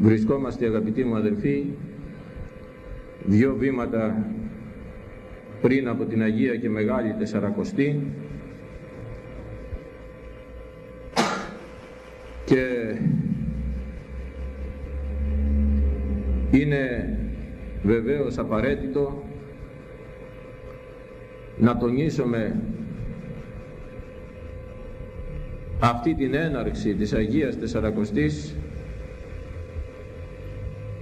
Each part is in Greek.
Βρισκόμαστε αγαπητοί μου αδελφοί δύο βήματα πριν από την Αγία και Μεγάλη Τεσσαρακοστή. Και είναι βεβαίως απαραίτητο να τονίσουμε αυτή την έναρξη της Αγίας Τεσσαρακοστής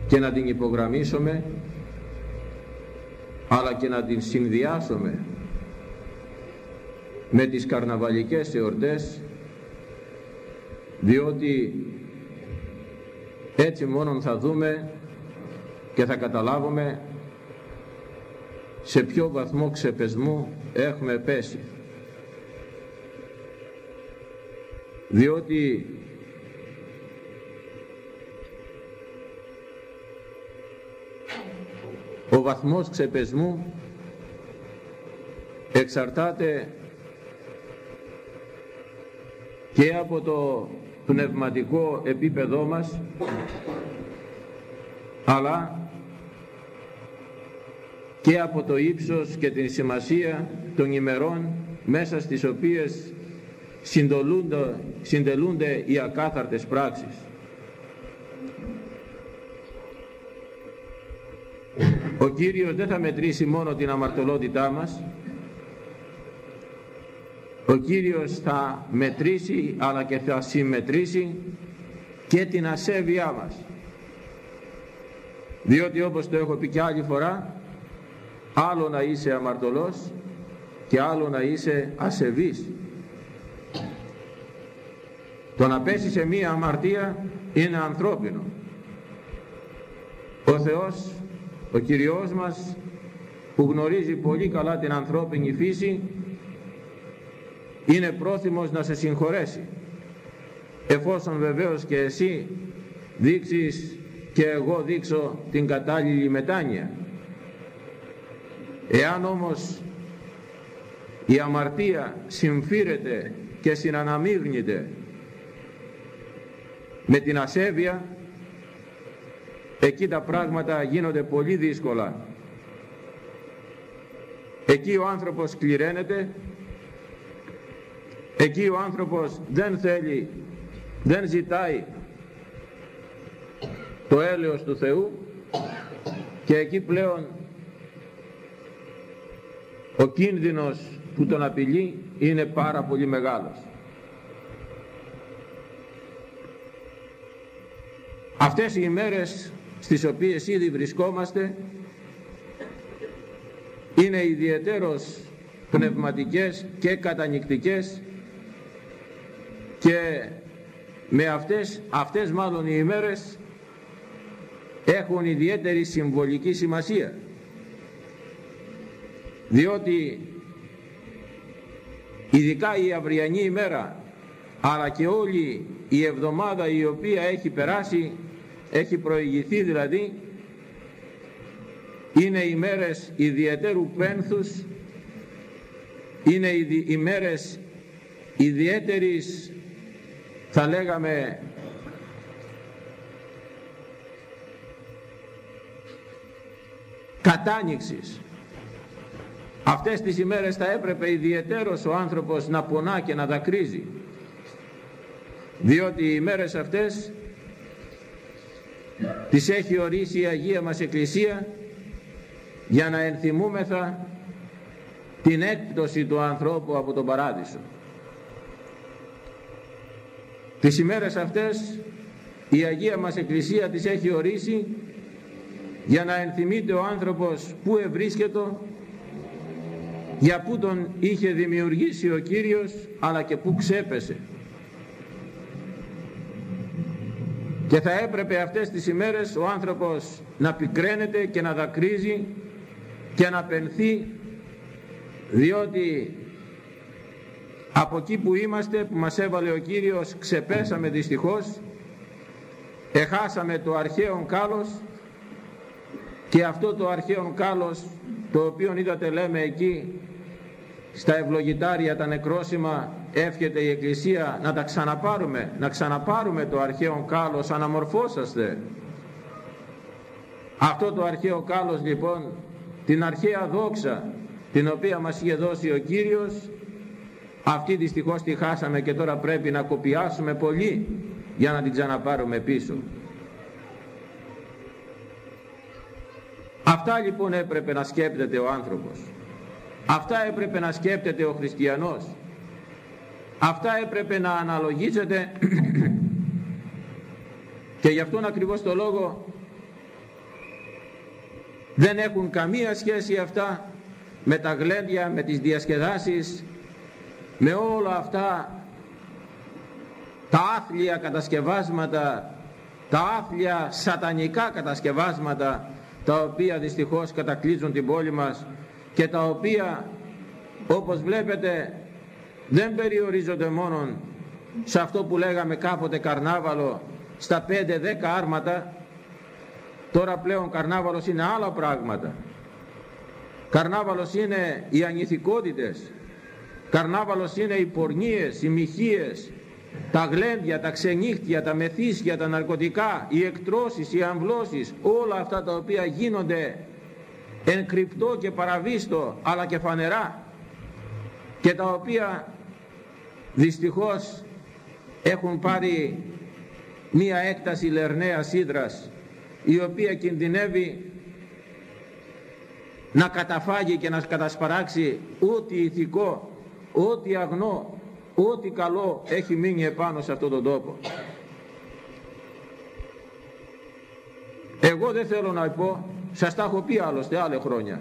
και να την υπογραμμίσουμε αλλά και να την συνδυάσουμε με τις καρναβαλικές εορτές διότι έτσι μόνον θα δούμε και θα καταλάβουμε σε ποιο βαθμό ξεπεσμού έχουμε πέσει. Διότι βαθμός ξεπεσμού εξαρτάται και από το πνευματικό επίπεδό μας αλλά και από το ύψος και την σημασία των ημερών μέσα στις οποίες συντελούνται οι ακάθαρτες πράξεις. Ο Κύριος δεν θα μετρήσει μόνο την αμαρτωλότητά μας, ο Κύριος θα μετρήσει αλλά και θα συμμετρήσει και την ασέβειά μας. Διότι όπως το έχω πει και άλλη φορά, άλλο να είσαι αμαρτωλός και άλλο να είσαι ασεβής. Το να πέσει σε μία αμαρτία είναι ανθρώπινο. Ο Θεός, ο Κυριός μας, που γνωρίζει πολύ καλά την ανθρώπινη φύση, είναι πρόθυμος να σε συγχωρέσει. Εφόσον βεβαίως και εσύ δείξεις και εγώ δείξω την κατάλληλη μετάνοια. Εάν όμως η αμαρτία συμφύρεται και συναναμίγνεται με την ασέβεια εκεί τα πράγματα γίνονται πολύ δύσκολα. Εκεί ο άνθρωπος κληραίνεται εκεί ο άνθρωπος δεν θέλει δεν ζητάει το έλεος του Θεού. Και εκεί πλέον ο κίνδυνος που τον απειλεί είναι πάρα πολύ μεγάλος. Αυτές οι ημέρες στις οποίες ήδη βρισκόμαστε είναι ιδιαιτέρως πνευματικές και κατανικτικές και με αυτές, αυτές μάλλον οι ημέρες έχουν ιδιαίτερη συμβολική σημασία. Διότι ειδικά η αυριανή ημέρα αλλά και όλη η εβδομάδα η οποία έχει περάσει έχει προηγηθεί δηλαδή είναι ημέρες ιδιαίτερου πένθους είναι ημέρες ιδιαίτερης θα λέγαμε κατάνοιξης. Αυτές τις ημέρες θα έπρεπε ιδιαιτέρως ο άνθρωπος να πονά και να δακρύζει διότι οι ημέρες αυτές τις έχει ορίσει η Αγία μας Εκκλησία για να ενθυμούμεθα την έκπτωση του ανθρώπου από τον Παράδεισο. Τις ημέρες αυτές η Αγία μας Εκκλησία τις έχει ορίσει για να ενθυμείται ο άνθρωπος που ευρίσκεται για που τον είχε δημιουργήσει ο Κύριος αλλά και που ξέπεσε και θα έπρεπε αυτές τις ημέρες ο άνθρωπος να πικραίνεται και να δακρύζει και να πενθεί διότι από εκεί που είμαστε που μας έβαλε ο Κύριος ξεπέσαμε δυστυχώς εχάσαμε το αρχαίο κάλος και αυτό το αρχαίο κάλος το οποίο είδατε λέμε εκεί στα ευλογητάρια τα νεκρόσιμα εύχεται η Εκκλησία να τα ξαναπάρουμε, να ξαναπάρουμε το αρχαίο κάλος, αναμορφώσαστε Αυτό το αρχαίο κάλος λοιπόν, την αρχαία δόξα την οποία μας είχε δώσει ο Κύριος, αυτή δυστυχώς τη χάσαμε και τώρα πρέπει να κοπιάσουμε πολύ για να την ξαναπάρουμε πίσω. Αυτά λοιπόν έπρεπε να σκέπτεται ο άνθρωπος. Αυτά έπρεπε να σκέπτεται ο χριστιανός. Αυτά έπρεπε να αναλογίζεται και γι' αυτόν ακριβώς το λόγο δεν έχουν καμία σχέση αυτά με τα γλέντια, με τις διασκεδάσεις, με όλα αυτά τα άθλια κατασκευάσματα, τα άθλια σατανικά κατασκευάσματα τα οποία δυστυχώς κατακλείζουν την πόλη μας και τα οποία όπως βλέπετε δεν περιορίζονται μόνο σε αυτό που λέγαμε κάποτε καρνάβαλο στα 5-10 άρματα. Τώρα πλέον καρνάβαλος είναι άλλα πράγματα. Καρνάβαλος είναι οι ανηθικότητες. Καρνάβαλος είναι οι πορνίες, οι μοιχείες τα γλέντια, τα ξενύχτια, τα μεθύσια, τα ναρκωτικά, οι εκτρώσεις, οι αμβλώσεις, όλα αυτά τα οποία γίνονται εν κρυπτό και παραβίστο αλλά και φανερά και τα οποία δυστυχώς έχουν πάρει μία έκταση λερναίας ύδρας η οποία κινδυνεύει να καταφάγει και να κατασπαράξει ό,τι ηθικό, ό,τι αγνό, ό,τι καλό έχει μείνει επάνω σε αυτόν τον τόπο. Εγώ δεν θέλω να πω, σας τα έχω πει άλλωστε άλλα χρόνια.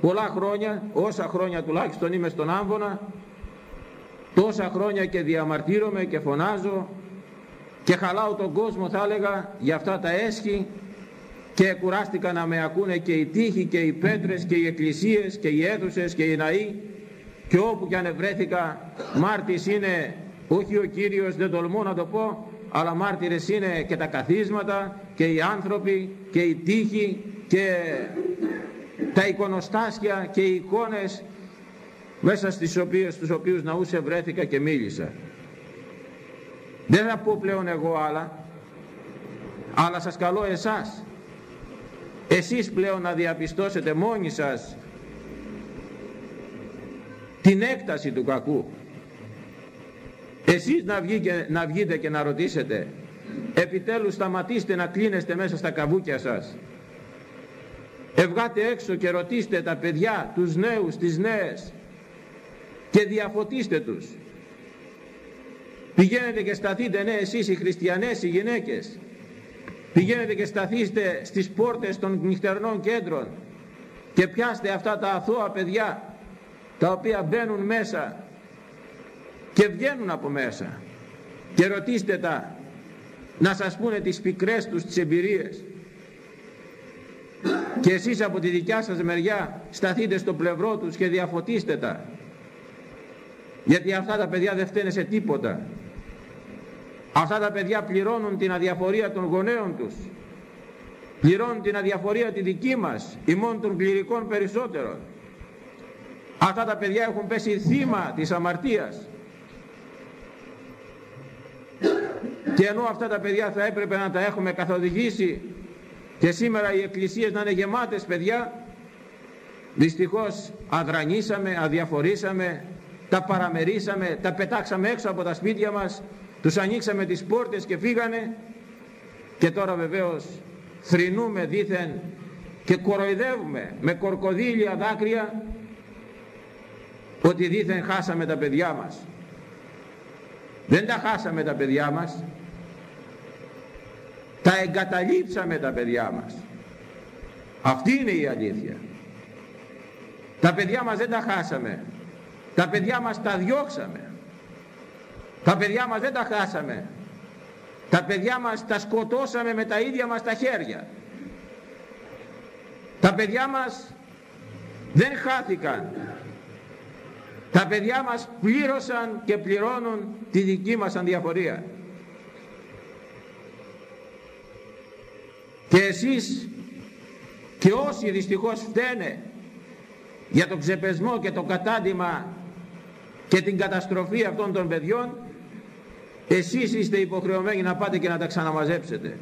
Πολλά χρόνια, όσα χρόνια τουλάχιστον είμαι στον Άμβονα, τόσα χρόνια και διαμαρτύρομαι και φωνάζω και χαλάω τον κόσμο θα έλεγα για αυτά τα έσχη και κουράστηκα να με ακούνε και οι τείχοι και οι πέτρες και οι εκκλησίες και οι αίθουσες και οι ναοί και όπου και αν ευρέθηκα μάρτης είναι όχι ο Κύριος δεν τολμώ να το πω αλλά μάρτυρες είναι και τα καθίσματα και οι άνθρωποι και οι τείχοι και τα εικονοστάσια και οι εικόνες μέσα στις οποίες, στους οποίους ναούς ευρέθηκα και μίλησα. Δεν θα πω πλέον εγώ άλλα, αλλά σας καλώ εσάς, εσείς πλέον να διαπιστώσετε μόνοι σας την έκταση του κακού. Εσείς να, να βγείτε και να ρωτήσετε, επιτέλους σταματήστε να κλείνεστε μέσα στα καβούκια σας. Ευγάτε έξω και ρωτήστε τα παιδιά, τους νέους, τις νέες και διαφωτίστε τους. Πηγαίνετε και σταθείτε ναι εσείς οι χριστιανές, οι γυναίκες. Πηγαίνετε και σταθείτε στις πόρτες των νυχτερνών κέντρων και πιάστε αυτά τα αθώα παιδιά τα οποία μπαίνουν μέσα και βγαίνουν από μέσα και ρωτήστε τα να σας πούνε τις πικρές τους τις εμπειρίες και εσείς από τη δικιά σας μεριά σταθείτε στο πλευρό τους και διαφωτίστε τα γιατί αυτά τα παιδιά δεν φταίνε σε τίποτα. Αυτά τα παιδιά πληρώνουν την αδιαφορία των γονέων τους. Πληρώνουν την αδιαφορία τη δική μας ημών των κληρικών περισσότερων. Αυτά τα παιδιά έχουν πέσει θύμα της αμαρτίας. Και ενώ αυτά τα παιδιά θα έπρεπε να τα έχουμε καθοδηγήσει και σήμερα οι εκκλησίες να είναι γεμάτες παιδιά δυστυχώς αδρανίσαμε, αδιαφορήσαμε τα παραμερίσαμε, τα πετάξαμε έξω από τα σπίτια μας τους ανοίξαμε τις πόρτες και φύγανε. Και τώρα βεβαίως θρηνούμε δήθεν και κοροϊδεύουμε με κορκοδίλια δάκρυα ότι δήθεν χάσαμε τα παιδιά μας. Δεν τα χάσαμε τα παιδιά μας. Τα εγκαταλείψαμε τα παιδιά μας. Αυτή είναι η αλήθεια. Τα παιδιά μας δεν τα χάσαμε τα παιδιά μας τα διώξαμε. Τα παιδιά μας δεν τα χάσαμε. Τα παιδιά μας τα σκοτώσαμε με τα ίδια μας τα χέρια. Τα παιδιά μας δεν χάθηκαν. Τα παιδιά μας πλήρωσαν και πληρώνουν τη δική μας ανδιαφορία. Και εσείς και όσοι δυστυχώς φταίνε για τον ξεπεσμό και το κατάντημα και την καταστροφή αυτών των παιδιών εσείς είστε υποχρεωμένοι να πάτε και να τα ξαναμαζέψετε.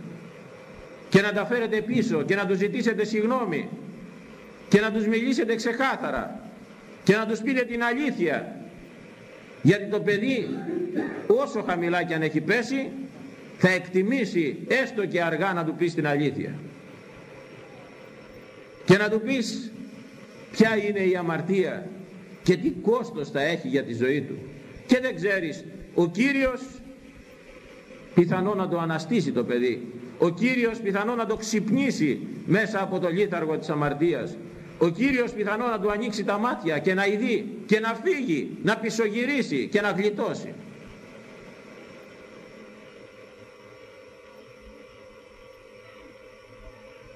Και να τα φέρετε πίσω και να τους ζητήσετε συγγνώμη και να τους μιλήσετε ξεκάθαρα. Και να τους πείτε την αλήθεια. Γιατί το παιδί όσο χαμηλά και αν έχει πέσει θα εκτιμήσει έστω και αργά να του πεις την αλήθεια. Και να του πεις ποια είναι η αμαρτία και τι κόστος θα έχει για τη ζωή του. Και δεν ξέρεις ο Κύριος πιθανό να το αναστήσει το παιδί. Ο Κύριος πιθανό να το ξυπνήσει μέσα από το λίθαργο της αμαρτίας. Ο Κύριος πιθανό να του ανοίξει τα μάτια και να ειδεί και να φύγει, να πισωγυρίσει και να γλιτώσει.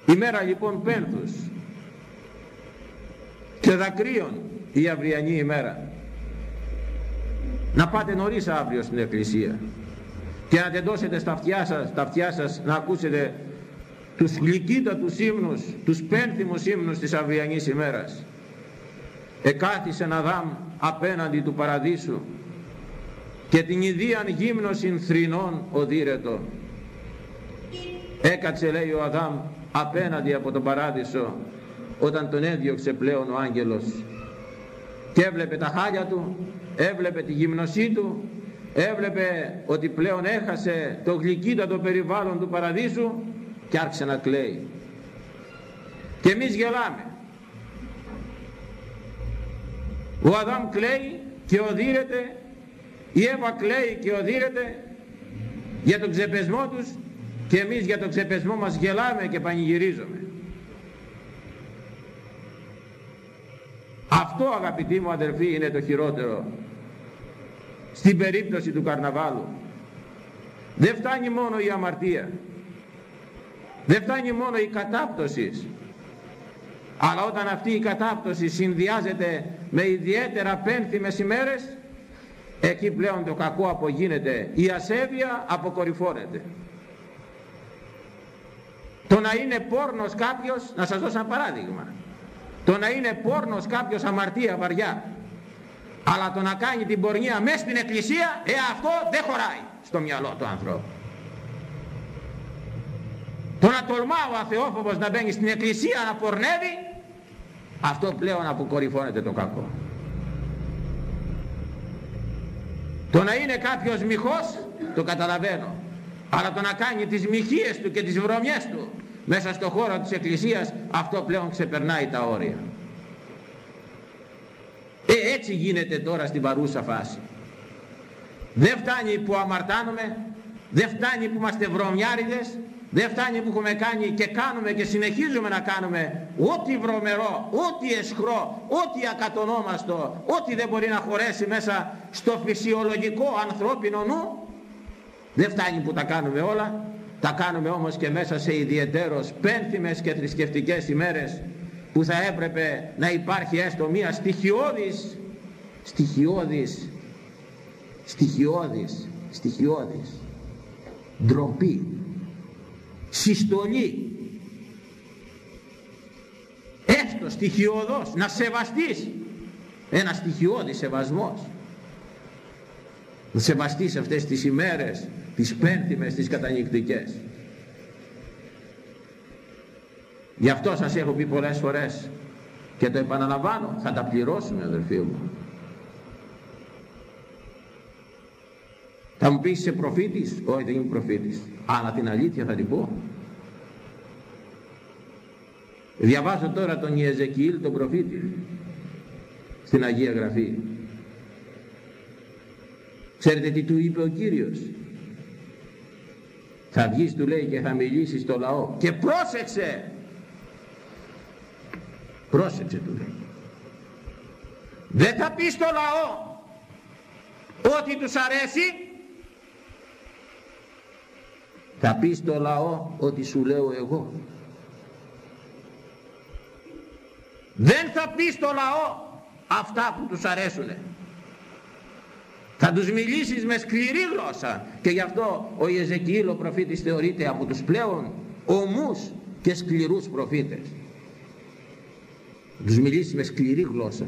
Η μέρα λοιπόν πένθους και δακρύων η αυριανή ημέρα. Να πάτε νωρίς αύριο στην εκκλησία και να τεντώσετε στα αυτιά σας, στα αυτιά σας να ακούσετε τους γλυκύτατους ύμνους, τους πένθυμους ύμνους της αυριανής ημέρας. Εκάθισε να δάμ απέναντι του παραδείσου και την ιδίαν γύμνωσιν θρηνών οδύρετο. Έκατσε λέει ο Αδάμ απέναντι από τον παράδεισο όταν τον έδιωξε πλέον ο άγγελος και έβλεπε τα χάλια του, έβλεπε τη γυμνωσή του, έβλεπε ότι πλέον έχασε το γλυκύτατο περιβάλλον του παραδείσου και άρχισε να κλαίει. Και εμείς γελάμε. Ο Αδάμ κλαίει και οδύρεται η Εύα κλαίει και οδύρεται για τον ξεπεσμό τους και εμείς για τον ξεπεσμό μας γελάμε και πανηγυρίζουμε αυτό αγαπητοί μου αδελφοί είναι το χειρότερο. Στην περίπτωση του καρναβάλου. Δεν φτάνει μόνο η αμαρτία. Δεν φτάνει μόνο η κατάπτωση. Αλλά όταν αυτή η κατάπτωση συνδυάζεται με ιδιαίτερα πένθυμες ημέρες εκεί πλέον το κακό απογίνεται. Η ασέβεια αποκορυφώνεται. Το να είναι πόρνος κάποιος να σας δώσω ένα παράδειγμα το να είναι πόρνος κάποιος αμαρτία βαριά αλλά το να κάνει την πορνεία μέσα στην εκκλησία ε αυτό δεν χωράει στο μυαλό του ανθρώπου το να τολμά ο αθεόφοβος να μπαίνει στην εκκλησία να πορνεύει, αυτό πλέον αποκορυφώνεται το κακό. Το να είναι κάποιος μοιχός, το καταλαβαίνω. Αλλά το να κάνει τις μοιχείες του και τις βρωμιές του μέσα στο χώρο της εκκλησίας, αυτό πλέον ξεπερνάει τα όρια. Ε, έτσι γίνεται τώρα στην παρούσα φάση. Δεν φτάνει που αμαρτάνουμε, δεν φτάνει που είμαστε βρωμιάριδες, δεν φτάνει που έχουμε κάνει και κάνουμε και συνεχίζουμε να κάνουμε ό,τι βρωμερό, ό,τι εσχρό, ό,τι ακατονόμαστο, ό,τι δεν μπορεί να χωρέσει μέσα στο φυσιολογικό ανθρώπινο νου. Δεν φτάνει που τα κάνουμε όλα, τα κάνουμε όμως και μέσα σε ιδιαιτέρως πένθυμες και θρησκευτικές ημέρες που θα έπρεπε να υπάρχει έστω μία στοιχειώδης, στοιχειώδης, στοιχειώδης, στοιχειώδης, ντροπή συστολή. Έστω στοιχειοδός να σεβαστείς. Ένα στοιχειώδης σεβασμός. Να σεβαστείς αυτές τις ημέρες τις πένθυμες, τις κατανυκτικές γι' αυτό σας έχω πει πολλές φορές και το επαναλαμβάνω θα τα πληρώσουμε αδελφοί μου Θα μου πεις είσαι προφήτης; Όχι δεν είμαι προφήτης. Αλλά την αλήθεια θα την πω. Διαβάζω τώρα τον Ιεζεκιήλ τον προφήτη στην Αγία Γραφή. Ξέρετε τι του είπε ο Κύριος; Θα βγεις του λέει και θα μιλήσεις στο λαό. Και πρόσεξε. Πρόσεξε του λέει. Δεν θα πεις στο λαό ότι τους αρέσει θα πεις στο λαό ότι σου λέω εγώ. Δεν θα πεις στο λαό αυτά που τους αρέσουνε. Θα τους μιλήσεις με σκληρή γλώσσα και γι' αυτό ο Ιεζεκιήλ ο προφήτης θεωρείται από τους πλέον ομούς και σκληρούς προφήτες. Θα τους μιλήσεις με σκληρή γλώσσα.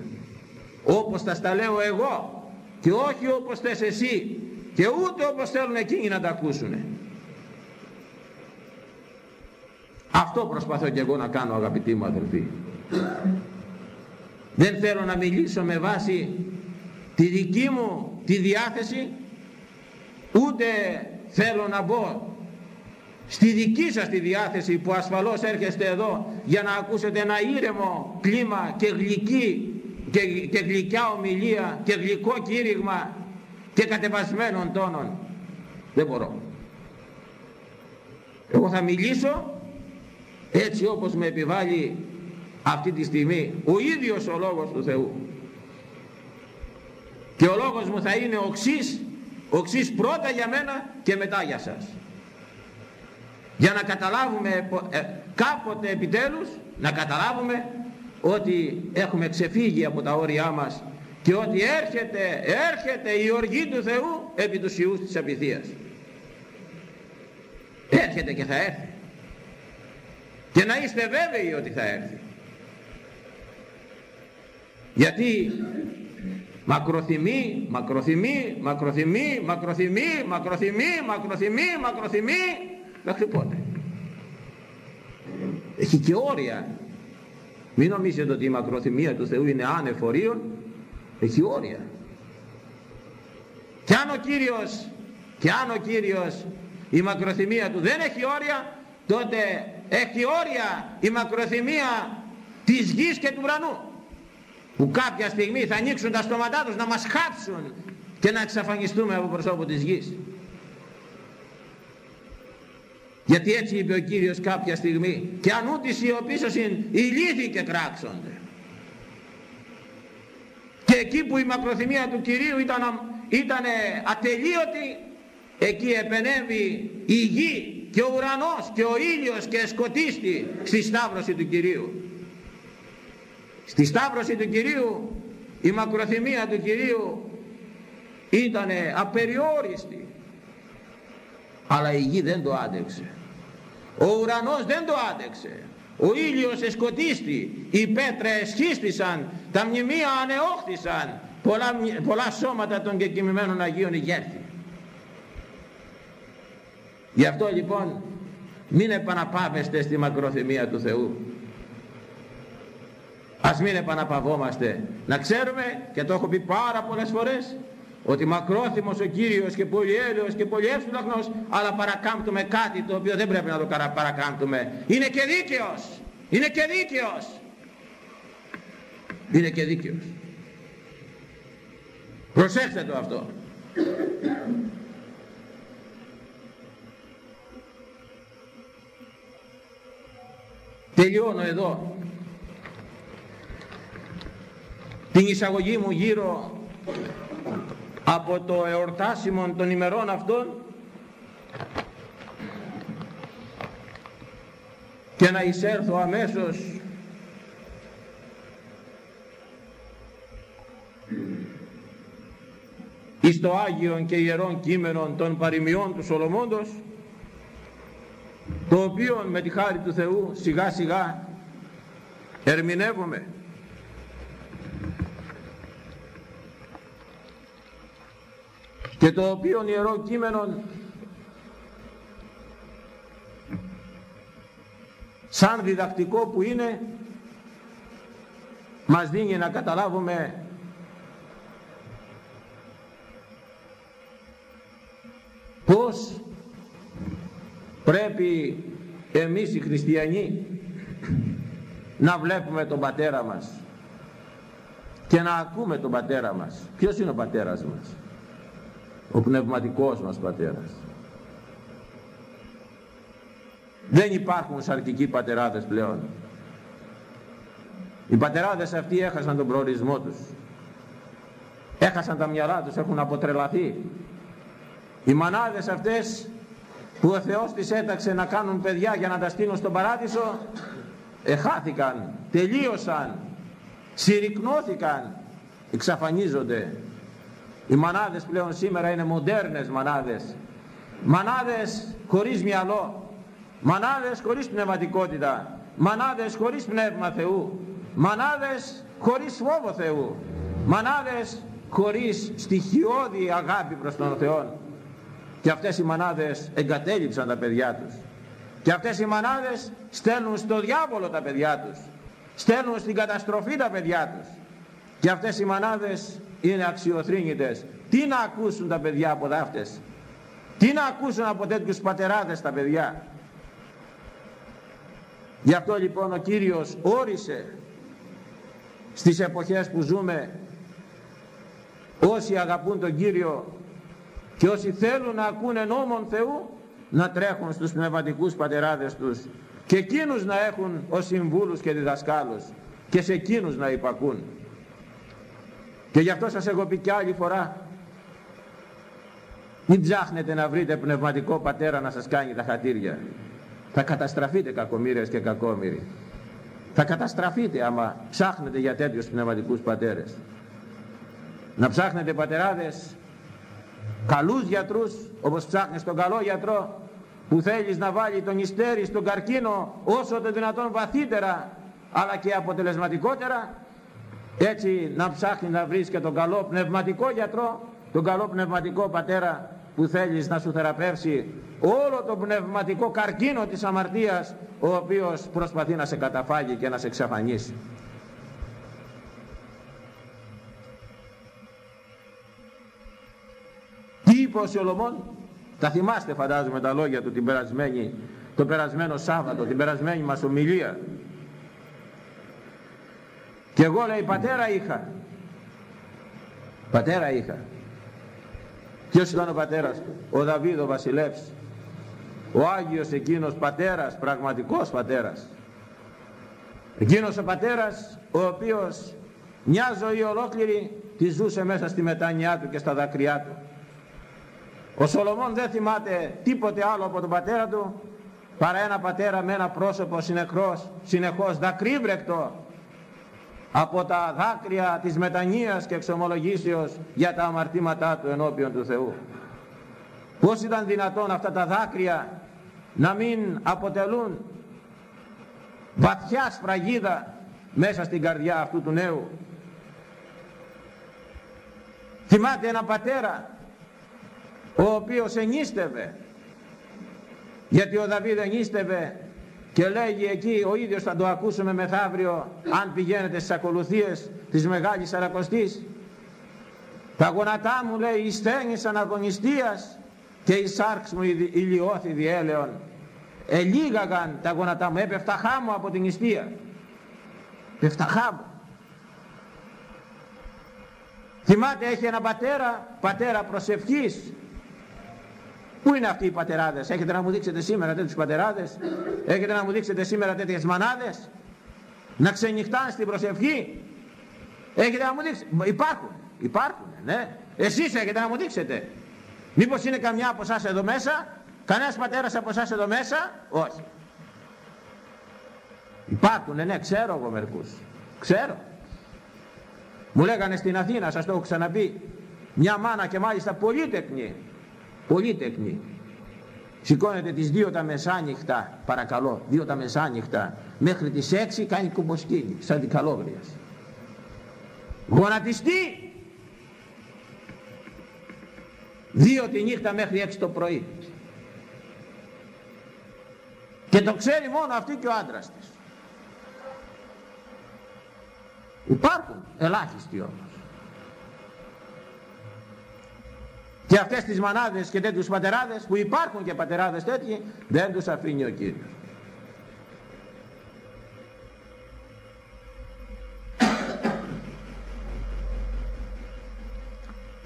Όπως θα στα λέω εγώ και όχι όπως θες εσύ και ούτε όπως θέλουν εκείνοι να τα ακούσουνε. αυτό προσπαθώ και εγώ να κάνω αγαπητοί μου αδελφοί δεν θέλω να μιλήσω με βάση τη δική μου τη διάθεση ούτε θέλω να μπω στη δική σας τη διάθεση που ασφαλώς έρχεστε εδώ για να ακούσετε ένα ήρεμο κλίμα και γλυκή και, και γλυκιά ομιλία και γλυκό κήρυγμα και κατεβασμένων τόνων. Δεν μπορώ. Εγώ θα μιλήσω έτσι όπως με επιβάλλει αυτή τη στιγμή ο ίδιος ο Λόγος του Θεού και ο Λόγος μου θα είναι οξύς οξύς πρώτα για μένα και μετά για σας. Για να καταλάβουμε ε, κάποτε επιτέλους να καταλάβουμε ότι έχουμε ξεφύγει από τα όρια μας και ότι έρχεται, έρχεται η οργή του Θεού επί τους ιούς της απειθίας έρχεται και θα έρθει. Και να είστε βέβαιοι ότι θα έρθει. Γιατί μακροθυμεί, μακροθυμεί, μακροθυμεί, μακροθυμεί, μακροθυμεί, μακροθυμεί, μακροθυμεί μέχρι πότε. Έχει και όρια. Μην νομίζετε ότι η μακροθυμία του Θεού είναι ανεφορίων. Έχει όρια. Και αν ο Κύριος και αν ο Κύριος η μακροθυμία του δεν έχει όρια τότε έχει όρια η μακροθυμία της γης και του ουρανού που κάποια στιγμή θα ανοίξουν τα στόματά τους να μας χάψουν και να εξαφανιστούμε από προσώπου της γης. Γιατί έτσι είπε ο Κύριος κάποια στιγμή και αν ούτε οι ηλίθιοι και κράξονται και εκεί που η μακροθυμία του Κυρίου ήταν, ήταν ατελείωτη εκεί επενέβη η γη και ο ουρανός και ο ήλιος και σκοτίστη στη σταύρωση του Κυρίου στη σταύρωση του Κυρίου η μακροθυμία του Κυρίου ήταν απεριόριστη. Αλλά η γη δεν το άντεξε. Ο ουρανός δεν το άντεξε. Ο ήλιος εσκοτίστη οι πέτρες σχίστησαν τα μνημεία ανεόχθησαν. Πολλά, πολλά σώματα των κεκοιμημένων Αγίων ηγέρθη γι' αυτό λοιπόν μην επαναπάβεστε στη μακροθυμία του Θεού ας μην επαναπαυόμαστε. Να ξέρουμε και το έχω πει πάρα πολλές φορές ότι μακρόθυμος ο Κύριος και πολύ έλεος και πολύ εύσουλαχνος αλλά παρακάμπτουμε κάτι το οποίο δεν πρέπει να το παρακάμπτουμε. Είναι και δίκαιος. Είναι και δίκαιος. Είναι και δίκαιος. Προσέξτε το αυτό. Τελειώνω εδώ την εισαγωγή μου γύρω από το εορτάσιμο των ημερών αυτών και να εισέλθω αμέσως εις το Άγιον και Ιερόν κείμενο των παροιμιών του Σολομώντος το οποίο με τη χάρη του Θεού σιγά σιγά ερμηνεύουμε και το οποίο Ιερό κείμενο σαν διδακτικό που είναι μας δίνει να καταλάβουμε πως πρέπει εμείς οι χριστιανοί να βλέπουμε τον πατέρα μας και να ακούμε τον πατέρα μας. Ποιος είναι ο πατέρας μας; Ο πνευματικός μας πατέρας. Δεν υπάρχουν σαρκικοί πατεράδες πλέον. Οι πατεράδες αυτοί έχασαν τον προορισμό τους. Έχασαν τα μυαλά τους έχουν αποτρελαθεί. Οι μανάδες αυτές που ο Θεός τις έταξε να κάνουν παιδιά για να τα στείλουν στον παράδεισο εχάθηκαν, τελείωσαν συρρυκνώθηκαν εξαφανίζονται οι μανάδες πλέον σήμερα είναι μοντέρνες μανάδες μανάδες χωρίς μυαλό. Μανάδες χωρίς πνευματικότητα. Μανάδες χωρίς πνεύμα Θεού. Μανάδες χωρίς φόβο Θεού. Μανάδες χωρίς στοιχειώδη αγάπη προς τον Θεό. Και αυτές οι μανάδες εγκατέλειψαν τα παιδιά τους. Και αυτές οι μανάδες στέλνουν στο διάβολο τα παιδιά τους. Στέλνουν στην καταστροφή τα παιδιά τους. Και αυτές οι μανάδες είναι αξιοθρύνητες. Τι να ακούσουν τα παιδιά από δάφτες. Τι να ακούσουν από τέτοιους πατεράδες τα παιδιά; Γι' αυτό λοιπόν ο Κύριος όρισε στις εποχές που ζούμε όσοι αγαπούν τον Κύριο και όσοι θέλουν να ακούνε νόμον Θεού να τρέχουν στους πνευματικούς πατεράδες τους και εκείνους να έχουν ως συμβούλους και διδασκάλους και σε εκείνους να υπακούν. Και γι' αυτό σας έχω πει και άλλη φορά μην ψάχνετε να βρείτε πνευματικό πατέρα να σας κάνει τα χατήρια. Θα καταστραφείτε κακομύρες και κακόμυροι. Θα καταστραφείτε άμα ψάχνετε για τέτοιους πνευματικούς πατέρες. Να ψάχνετε πατεράδες καλούς γιατρούς όπως ψάχνεις τον καλό γιατρό που θέλεις να βάλει τον ιστέρι στον καρκίνο όσο το δυνατόν βαθύτερα αλλά και αποτελεσματικότερα έτσι να ψάχνεις να βρεις και τον καλό πνευματικό γιατρό τον καλό πνευματικό πατέρα που θέλεις να σου θεραπεύσει όλο το πνευματικό καρκίνο της αμαρτίας ο οποίος προσπαθεί να σε καταφάγει και να σε εξαφανίσει. Τι είπε ο Σολομών, τα θυμάστε φαντάζομαι τα λόγια του την περασμένη, το περασμένο Σάββατο, την περασμένη μας ομιλία. Και εγώ λέει πατέρα είχα, πατέρα είχα, Ποιος ήταν ο πατέρας του, ο Δαβίδ ο βασιλεύς, ο Άγιος εκείνος πατέρας, πραγματικός πατέρας. Εκείνος ο πατέρας ο οποίος μια ζωή ολόκληρη τη ζούσε μέσα στη μετάνοιά του και στα δάκρυά του. Ο Σολομών δεν θυμάται τίποτε άλλο από τον πατέρα του παρά ένα πατέρα με ένα πρόσωπο συνεχώς, συνεχώς δακρύβρεκτο από τα δάκρυα της μετανοίας και εξομολογήσεως για τα αμαρτήματά του ενώπιον του Θεού. Πώς ήταν δυνατόν αυτά τα δάκρυα να μην αποτελούν βαθιά σφραγίδα μέσα στην καρδιά αυτού του νέου; Θυμάται ένα πατέρα ο οποίος ενίστευε γιατί ο Δαβίδ ενίστευε και λέγει εκεί ο ίδιος θα το ακούσουμε μεθαύριο αν πηγαίνετε στις ακολουθίες της Μεγάλης Σαρακοστής τα γονατά μου λέει η στένης αναγωνιστίας και η σάρξ μου ηλιώθη διέλεον ελίγαγαν τα γονατά μου έπεφτα χάμω από την ιστία έπεφτα χάμω. Θυμάται έχει ένα πατέρα πατέρα προσευχής Πού είναι αυτοί οι πατεράδες, έχετε να μου δείξετε σήμερα τέτοιους πατεράδες, έχετε να μου δείξετε σήμερα τέτοιες μανάδες, να ξενυχτάνε στην προσευχή, έχετε να μου δείξετε, υπάρχουν, υπάρχουν, ναι, εσείς έχετε να μου δείξετε. Μήπως είναι καμιά από εσάς εδώ μέσα, κανένας πατέρας από εσάς εδώ μέσα, όχι. Υπάρχουν, ναι, ξέρω εγώ μερικούς, ξέρω. Μου λέγανε στην Αθήνα, σας το έχω ξαναπεί, μια μάνα και μάλιστα πολύ τεκνή, πολύ τεκνή σηκώνεται τις δύο τα μεσάνυχτα παρακαλώ δύο τα μεσάνυχτα. Μέχρι τις έξι κάνει κουμποσκίνη σαν την καλόγριας. Γονατιστή δύο τη νύχτα μέχρι έξι το πρωί. Και το ξέρει μόνο αυτή και ο άντρας της. Υπάρχουν ελάχιστοι όμως Και αυτές τις μανάδες και τέτοιους πατεράδες που υπάρχουν και πατεράδες τέτοιοι δεν τους αφήνει ο Κύριος.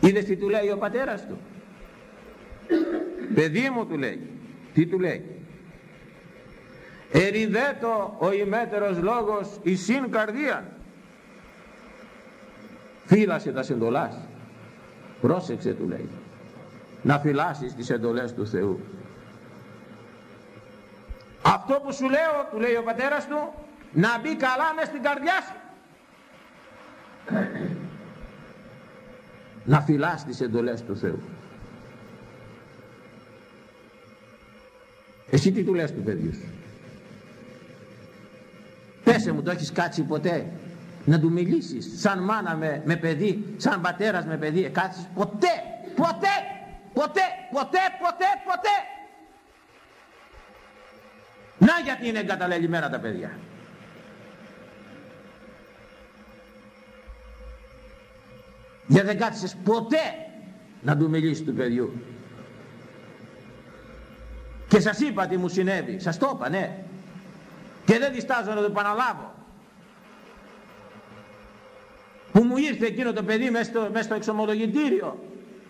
Είδες τι του λέει ο πατέρας του. Παιδί μου του λέει. Τι του λέει. Εριδέτο ο ημέτερος λόγος η συν καρδία. Φύλασε τα συντολάς. Πρόσεξε του λέει να φυλάσεις τις εντολές του Θεού. Αυτό που σου λέω, του λέει ο πατέρας του, να μπει καλά μες στην καρδιά σου. να φυλάς τις εντολές του Θεού. Εσύ τι του λες του παιδιού σου; Πέσε μου το έχεις κάτσει ποτέ να του μιλήσεις σαν μάνα με, με παιδί, σαν πατέρας με παιδί, κάτσεις ποτέ, ποτέ Ποτέ, ποτέ, ποτέ, ποτέ. γιατί είναι εγκαταλελειμμένα τα παιδιά. Για δεν κάθισες ποτέ να του μιλήσεις του παιδιού. Και σας είπα τι μου συνέβη. Σας το είπα, ναι. Και δεν διστάζω να το επαναλάβω. Που μου ήρθε εκείνο το παιδί μέσα στο, μέσα στο εξομολογητήριο.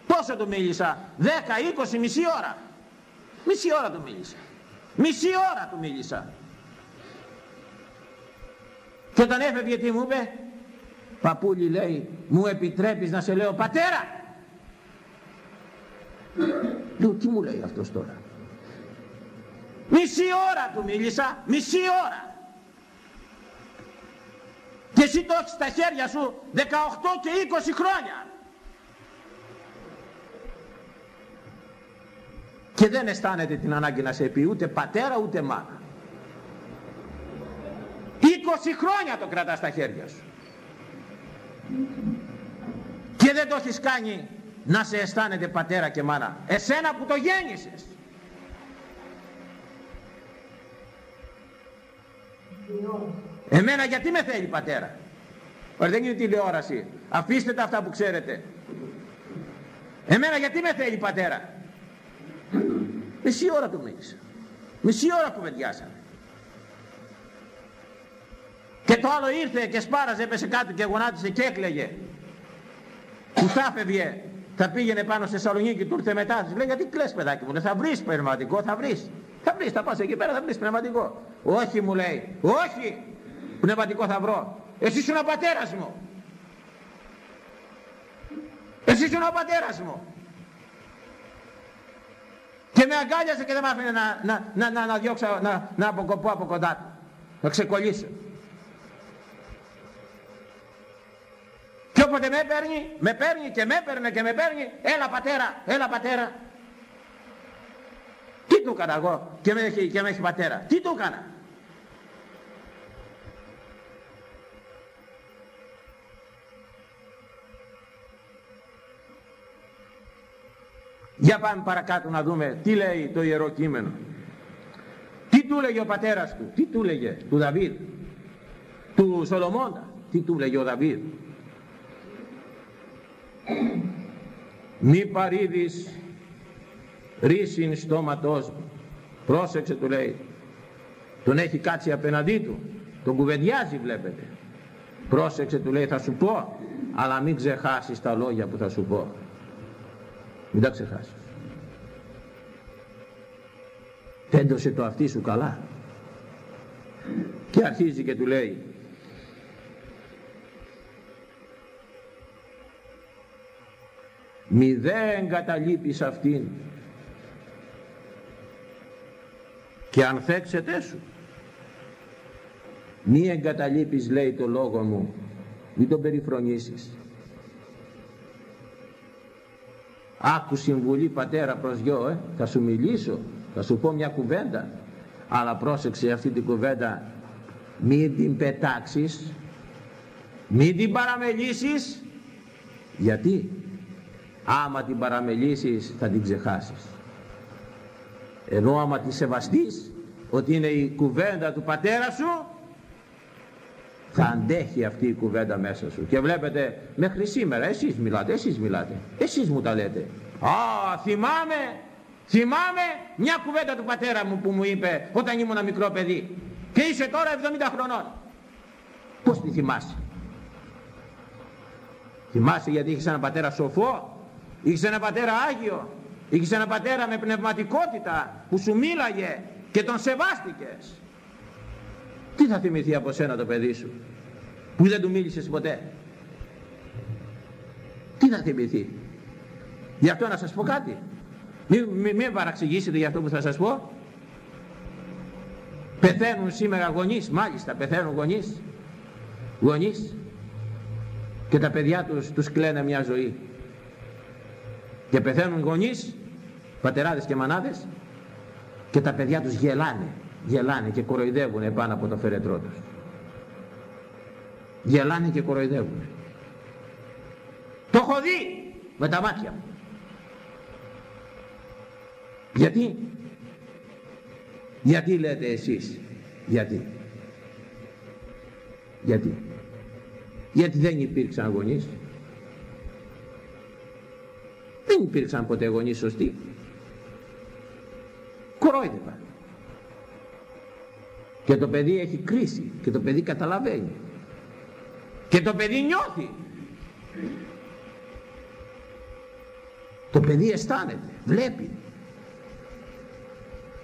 Πόσο του μίλησα; 10, 20, μισή ώρα. Μισή ώρα του μίλησα. Μισή ώρα του μίλησα. Και όταν έφευγε τι μου είπε; Παπούλι λέει, μου επιτρέπεις να σε λέω πατέρα. Λέω, τι μου λέει αυτός τώρα; Μισή ώρα του μίλησα, μισή ώρα. Και εσύ το έχεις στα χέρια σου 18 και 20 χρόνια. Και δεν αισθάνεται την ανάγκη να σε πει ούτε πατέρα ούτε μάνα. 20 χρόνια το κρατάς στα χέρια σου. Και δεν το έχεις κάνει να σε αισθάνεται πατέρα και μάνα. Εσένα που το γέννησες. Εμένα γιατί με θέλει πατέρα; Ωραία δεν είναι τηλεόραση. Αφήστε τα αυτά που ξέρετε. Εμένα γιατί με θέλει πατέρα; Μισή ώρα του μίλησα. Μισή ώρα κουβεντιάσαμε. Και το άλλο ήρθε και σπάραζε, έπεσε κάτω και γονάτισε και έκλαιγε. Που θα φεύγε, θα πήγαινε πάνω σε Σαλονίκη, του ήρθε μετά. Της λέει γιατί κλαις παιδάκι μου, θα βρεις πνευματικό, θα βρεις. Θα βρεις, θα πας εκεί πέρα, θα βρεις πνευματικό. Όχι μου λέει, όχι, πνευματικό θα βρω. Εσύ είσαι ο πατέρας μου. Εσύ είσαι ο πατέρας μου. Και με αγκάλιασε και δεν με άφηνε να, να, να, να, να διώξω, να, να αποκοπώ από κοντά του. Να ξεκολλήσω. Και όποτε με παίρνει, με παίρνει και με παίρνει και με παίρνει, έλα πατέρα, έλα πατέρα. Τι του έκανα εγώ και με έχει, και με έχει πατέρα. Τι του έκανα. Για πάμε παρακάτω να δούμε τι λέει το Ιερό Κείμενο. Τι του λέγε ο πατέρας του, τι του λέγε του Δαβίδ, του Σολομώντα, τι του λέγε ο Δαβίδ. Μη παρήδεις ρίσιν στόματός μου. Πρόσεξε του λέει. Τον έχει κάτσει απέναντί του. Τον κουβεντιάζει βλέπετε. Πρόσεξε του λέει θα σου πω αλλά μην ξεχάσεις τα λόγια που θα σου πω. Μην τα ξεχάσεις. Τέντωσε το αυτί σου καλά. Και αρχίζει και του λέει μη δεν εγκαταλείπεις αυτήν και αν θέξετε σου μη εγκαταλείπεις λέει το λόγο μου μην τον περιφρονήσεις άκου συμβουλή πατέρα προς γιο ε. θα σου μιλήσω θα σου πω μια κουβέντα. Αλλά πρόσεξε αυτή την κουβέντα. Μην την πετάξεις. Μην την παραμελήσεις. Γιατί; Άμα την παραμελήσεις θα την ξεχάσεις. Ενώ άμα τη σεβαστείς ότι είναι η κουβέντα του πατέρα σου θα αντέχει αυτή η κουβέντα μέσα σου. Και βλέπετε μέχρι σήμερα εσείς μιλάτε εσείς μιλάτε. Εσείς μου τα λέτε. Α θυμάμαι θυμάμαι μια κουβέντα του πατέρα μου που μου είπε όταν ήμουν μικρό παιδί. Και είσαι τώρα 70 χρονών. Πως τη θυμάσαι; Θυμάσαι γιατί είχες ένα πατέρα σοφό είχες ένα πατέρα Άγιο είχες ένα πατέρα με πνευματικότητα που σου μίλαγε και τον σεβάστηκες. Τι θα θυμηθεί από σένα το παιδί σου; Που δεν του μίλησες ποτέ. Τι θα θυμηθεί. Γι' αυτό να σας πω κάτι. Μην, μην, μην παραξηγήσετε για αυτό που θα σας πω. Πεθαίνουν σήμερα γονείς μάλιστα πεθαίνουν γονείς. Γονείς. Και τα παιδιά τους τους κλαίνε μια ζωή. Και πεθαίνουν γονείς πατεράδες και μανάδες και τα παιδιά τους γελάνε γελάνε και κοροϊδεύουν επάνω από το φερετρό τους γελάνε και κοροϊδεύουν το έχω δει με τα μάτια μου γιατί; Γιατί λέτε εσείς; Γιατί; Γιατί; Γιατί δεν υπήρξαν γονείς; Δεν υπήρξαν ποτέ γονείς σωστοί; Κορόιδευαν. Και το παιδί έχει κρίση και το παιδί καταλαβαίνει. Και το παιδί νιώθει. Το παιδί αισθάνεται, βλέπει.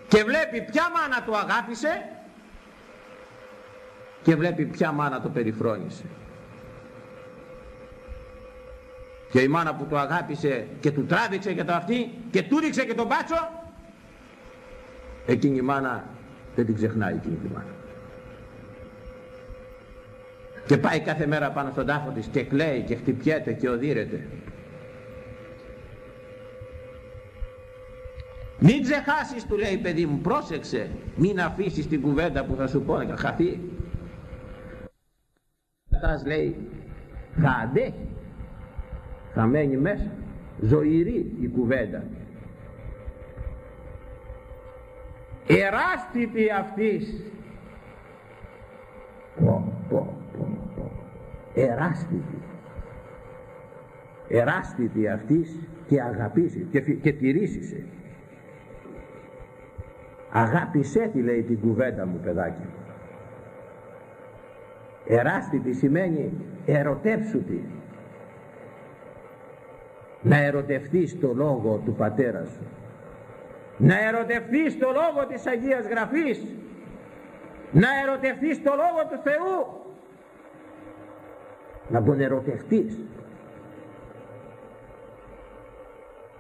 Και βλέπει ποια μάνα του αγάπησε και βλέπει ποια μάνα το περιφρόνησε. Και η μάνα που το αγάπησε και του τράβηξε και το αυτή και του ρίξε και τον μπάτσο εκείνη η μάνα δεν την ξεχνάει εκείνη τη μάνα. Και πάει κάθε μέρα πάνω στον τάφο της και κλαίει και χτυπιέται και οδύρεται. Μην ξεχάσεις του λέει παιδί μου, πρόσεξε, μην αφήσεις την κουβέντα που θα σου πω να χαθεί. Αυτάς λέει, θα αντέχει, θα μένει μέσα, ζωηρή η κουβέντα. Εράστητη αυτής, πω, πω, πω, πω. Εράστητη, εράστητη αυτής και αγαπήσει και, και τηρήσισε. Αγάπησέ τη λέει την κουβέντα μου παιδάκι. Εράστητη σημαίνει ερωτεύσου τη. Να ερωτευτείς το λόγο του πατέρα σου. Να ερωτευτείς το λόγο της Αγίας Γραφής. Να ερωτευτείς το λόγο του Θεού. Να τον ερωτευτείς.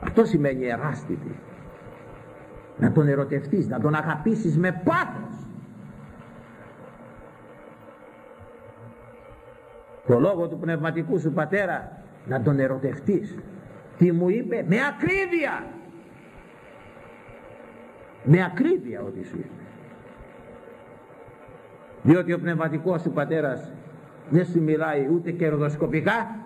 Αυτό σημαίνει εράστητη να τον ερωτευτείς, να τον αγαπήσεις με πάθος. Το λόγο του πνευματικού σου πατέρα να τον ερωτευτείς. Τι μου είπε, με ακρίβεια. Με ακρίβεια ό,τι σου είπε. Διότι ο πνευματικός σου πατέρας δεν σου μιλάει ούτε κερδοσκοπικά,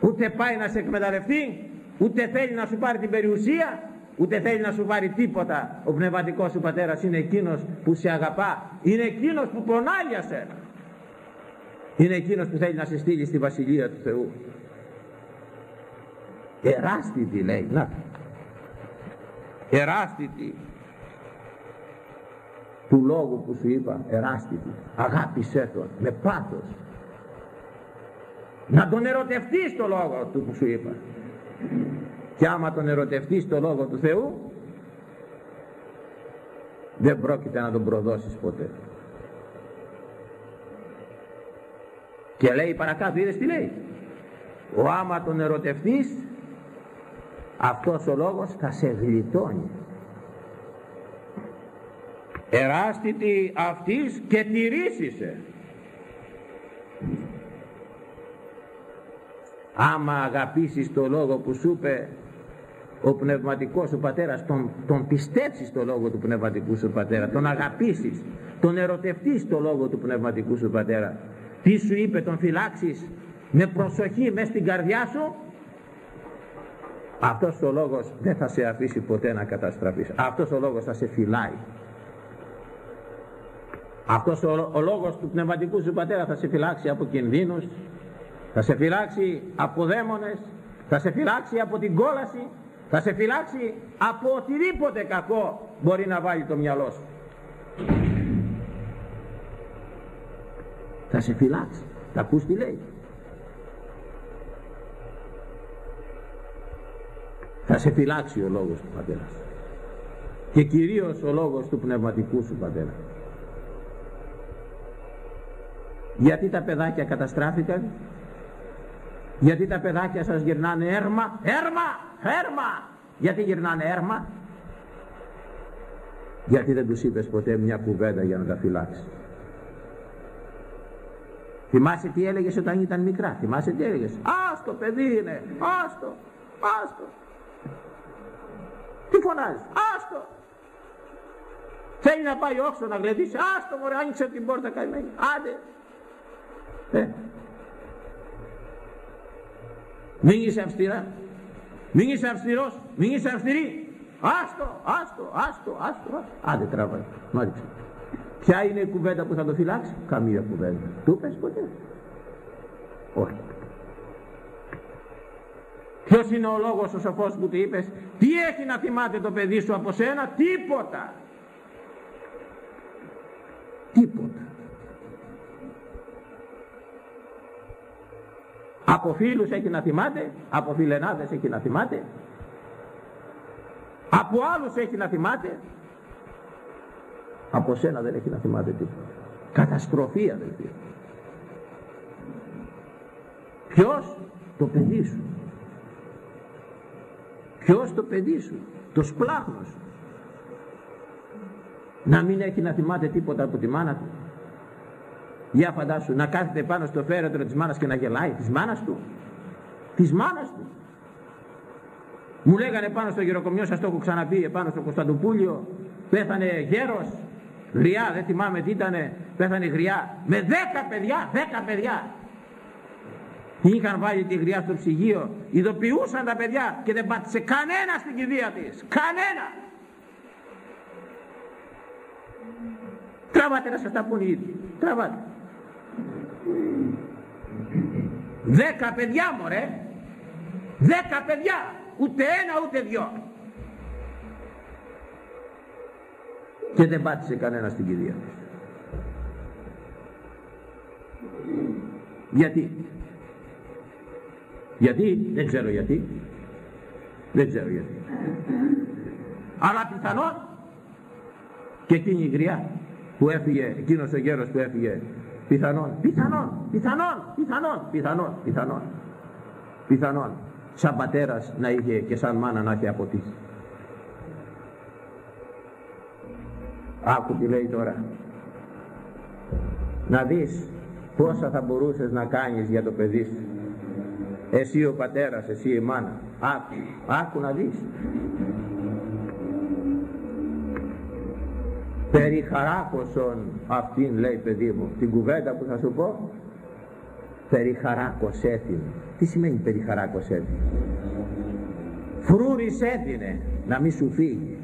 ούτε πάει να σε εκμεταλλευτεί, ούτε θέλει να σου πάρει την περιουσία, ούτε θέλει να σου πάρει τίποτα. Ο πνευματικός σου πατέρας είναι εκείνος που σε αγαπά είναι εκείνος που πονάει για σένα. Είναι εκείνος που θέλει να σε στείλει στη Βασιλεία του Θεού. Εράστητη λέει να. Εράστητη του λόγου που σου είπα εράστητη αγάπησέ τον με πάθος να τον ερωτευτείς το λόγο του που σου είπα. Και άμα τον ερωτευτείς το Λόγο του Θεού δεν πρόκειται να τον προδώσεις ποτέ. Και λέει παρακάτω είδες τι λέει; Ο άμα τον ερωτευτείς αυτός ο λόγος θα σε γλιτώνει. Εράστητη αυτής και τηρήσισε άμα αγαπήσεις το λόγο που σου είπε ο πνευματικός σου πατέρας τον, τον πιστέψεις το λόγο του πνευματικού σου πατέρα τον αγαπήσεις τον ερωτευτείς το λόγο του πνευματικού σου πατέρα τι σου είπε τον φυλάξεις με προσοχή μέσα στην καρδιά σου αυτός ο λόγος δεν θα σε αφήσει ποτέ να καταστραφείς. Αυτός ο λόγος θα σε φυλάει. Αυτός ο, ο λόγος του πνευματικού σου πατέρα θα σε φυλάξει από κινδύνους θα σε φυλάξει από δαίμονες θα σε φυλάξει από την κόλαση θα σε φυλάξει από οτιδήποτε κακό μπορεί να βάλει το μυαλό σου. Θα σε φυλάξει. Θα ακούς τι λέει. Θα σε φυλάξει ο λόγος του πατέρα και κυρίως ο λόγος του πνευματικού σου πατέρα. Γιατί τα παιδάκια καταστράφηκαν; Γιατί τα παιδάκια σας γυρνάνε έρμα έρμα έρμα. Γιατί γυρνάνε έρμα; Γιατί δεν τους είπες ποτέ μια κουβέντα για να τα φυλάξεις. Θυμάσαι τι έλεγες όταν ήταν μικρά; Θυμάσαι τι έλεγες; Άστο παιδί είναι άστο άστο τι φωνάζεις; Άστο θέλει να πάει όξο να γλεντήσει; Άστο μωρέ άνοιξε την πόρτα καημένη. Άντε. Ε. μην είσαι αυστηρά μην είσαι αυστηρός, μην είσαι αυστηρή. άστο, άστο, άστο, άστο, άστο. Άντε τράβα, μάλιστα. Ποια είναι η κουβέντα που θα το φυλάξεις, καμία κουβέντα. Του πες ποτέ. Όχι. Ποιος είναι ο λόγος ο σοφός που του είπες, τι έχει να θυμάται το παιδί σου από σένα, τίποτα. Τίποτα. Από φίλους έχει να θυμάται, από φιλενάδες έχει να θυμάται, από άλλους έχει να θυμάται, από σένα δεν έχει να θυμάται τίποτα. Καταστροφή αδελφοί. Ποιος το παιδί σου; Ποιος το παιδί σου; Το σπλάχνος. Να μην έχει να θυμάται τίποτα από τη μάνα του. Για φαντάσου να κάθεται πάνω στο φέρετρο της μάνας και να γελάει. Της μάνας του. Της μάνας του. Μου λέγανε πάνω στο γυροκομιό σας το έχω ξαναπεί πάνω στο Κωνσταντοπούλιο πέθανε γέρος γριά δεν θυμάμαι τι ήτανε πέθανε γριά με δέκα παιδιά δέκα παιδιά είχαν βάλει τη γριά στο ψυγείο ειδοποιούσαν τα παιδιά και δεν πάτησε κανένα στην κηδεία της κανένα τραβάτε να σας τα πούν οι ίδιοι τραβάτε δέκα παιδιά μωρέ. Δέκα παιδιά. Ούτε ένα ούτε δυο. Και δεν πάτησε κανένα στην κηδεία. Γιατί; Γιατί; Δεν ξέρω γιατί. Δεν ξέρω γιατί. Αλλά πιθανόν και εκείνη η γριά που έφυγε εκείνος ο γέρος που έφυγε πιθανόν πιθανόν πιθανόν πιθανόν πιθανόν πιθανόν πιθανόν σαν πατέρας να είχε και σαν μάνα να είχε αποτύχει. Άκου τι λέει τώρα. Να δεις πόσα θα μπορούσες να κάνεις για το παιδί σου. Εσύ ο πατέρας, εσύ η μάνα. Άκου, άκου να δεις. Περί χαράκωσον αυτήν λέει παιδί μου. Την κουβέντα που θα σου πω. Περί την. Τι σημαίνει περιχαράκος έδινε. Φρούρις έδινε να μην σου φύγει.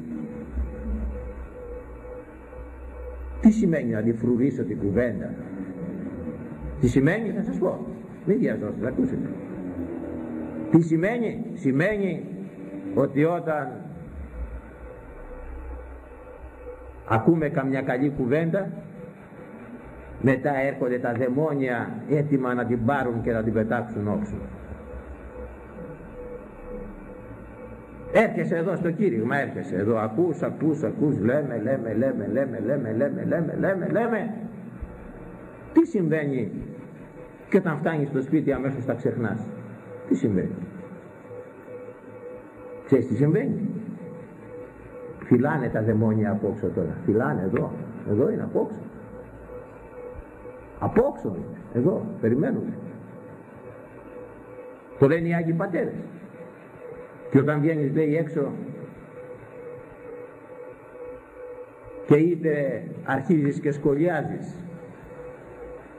Τι σημαίνει να τη φρουρίσω την κουβέντα; Τι σημαίνει θα σας πω. Μην διαζώσετε, θα ακούσετε. Τι σημαίνει; Σημαίνει ότι όταν ακούμε καμιά καλή κουβέντα μετά έρχονται τα δαιμόνια έτοιμα να την πάρουν και να την πετάξουν όξω. Έρχεσαι εδώ στο κήρυγμα, έρχεσαι εδώ, ακούς, ακούς, ακούς, λέμε, λέμε, λέμε, λέμε, λέμε, λέμε, λέμε, λέμε, λέμε. Τι συμβαίνει και όταν φτάνεις στο σπίτι αμέσως τα ξεχνάς. Τι συμβαίνει. Ξέρεις τι συμβαίνει; Φυλάνε τα δαιμόνια απόξω τώρα. Φυλάνε εδώ. Εδώ είναι απόξω. Απόξω είναι. Εδώ. Περιμένουμε. Το λένε οι Άγιοι Πατέρες. Και όταν βγαίνεις λέει έξω και είτε αρχίζεις και σχολιάζεις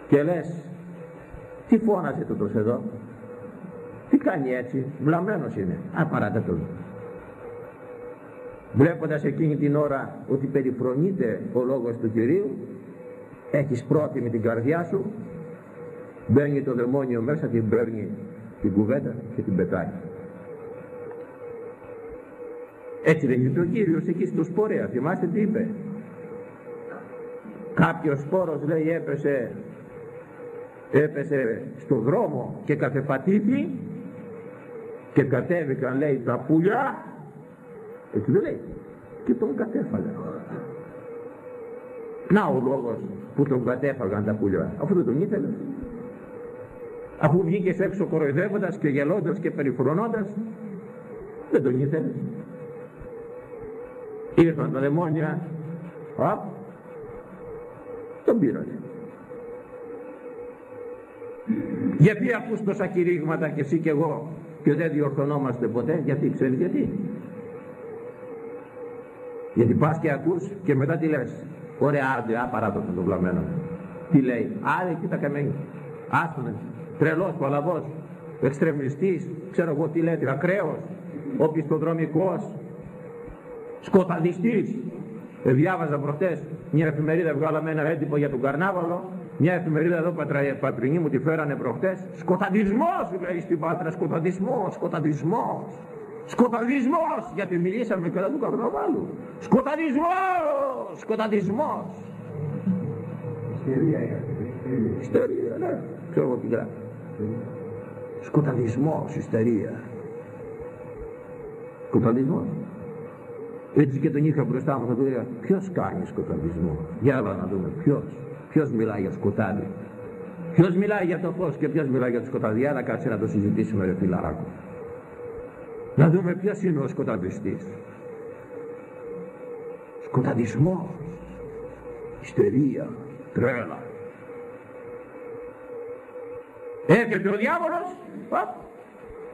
και λες τι φώνασε το εδώ; Τι κάνει έτσι; Βλαμμένος είναι α παράτε τον βλέποντας εκείνη την ώρα ότι περιφρονείται ο λόγος του Κυρίου έχεις πρόθυμη την καρδιά σου μπαίνει το δαιμόνιο μέσα την παίρνει την κουβέντα και την πετάει. Έτσι δεν είπε ο Κύριος εκεί στο σπορέα θυμάστε τι είπε. Κάποιος σπόρος λέει έπεσε έπεσε στο δρόμο και καθεπατήθη και κατέβηκαν λέει τα πουλιά έτσι δεν λέει. Και τον κατέφαλε να ο λόγος που τον κατέφαγαν τα πουλιά. Αφού δεν τον ήθελε. Αφού βγήκες έξω κοροϊδεύοντας και γελώντας και περιφρονώντας δεν τον ήθελε. Ήρθαν τα δαιμόνια. Α, τον πήρανε. Γιατί ακούς τόσα κηρύγματα και εσύ και εγώ και δεν διορθωνόμαστε ποτέ; Γιατί ξέρεις γιατί; Γιατί πας και ακούς και μετά τι λες. Ωραία άρντε, α παράτο τον βλαμμένο. Τι λέει, άρε κοίτα καμένη. Άστονε, τρελός, παλαβός, εξτρεμιστής, ξέρω εγώ τι λέει, ακραίος, οπισθοδρομικός. σκοταδιστής. Ε, διάβαζα προχτές μια εφημερίδα βγάλαμε ένα έντυπο για τον Καρνάβαλο. Μια εφημερίδα εδώ πατρα, πατρινή μου τη φέρανε προχτές. Σκοταδισμός λέει στην Πάτρα σκοταδισμός σκοταδισμός σκοταδισμός γιατί μιλήσαμε κατά του Καρναβάλου σκοταδισμός σκοταδισμός. Ιστερία Ιστερία. Ναι ξέρω εγώ τι γράφει. Σκοταδισμός ιστερία. Σκοταδισμός. Έτσι και τον είχα μπροστά μου θα του έλεγα ποιος κάνει σκοταδισμό; Για να δούμε ποιος. Ποιος μιλάει για σκοτάδι; Ποιος μιλάει για το φως και ποιος μιλάει για το σκοτάδι; Να κάτσε να το συζητήσουμε ρε φιλαράκο να δούμε ποιος είναι ο σκοταδιστής. Σκοταδισμό. Ιστερία. Τρέλα. Έρχεται ο διάβολος.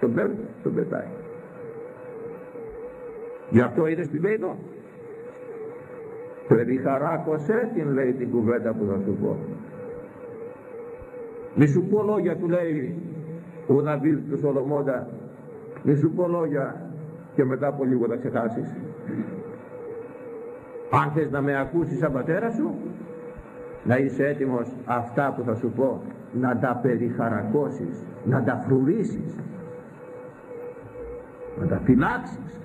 Τον παίρνει τον πετάει. Γι' αυτό είδες τι λέει εδώ. Περιχαράκωσέ την λέει την κουβέντα που θα σου πω. Μη σου πω λόγια του λέει ο Ναβίλ του Σολομώντα. Μη σου πω λόγια και μετά από λίγο θα ξεχάσεις. Αν θες να με ακούσεις σαν πατέρα σου να είσαι έτοιμος αυτά που θα σου πω να τα περιχαρακώσεις, να τα φρουρίσεις, να τα φυλάξεις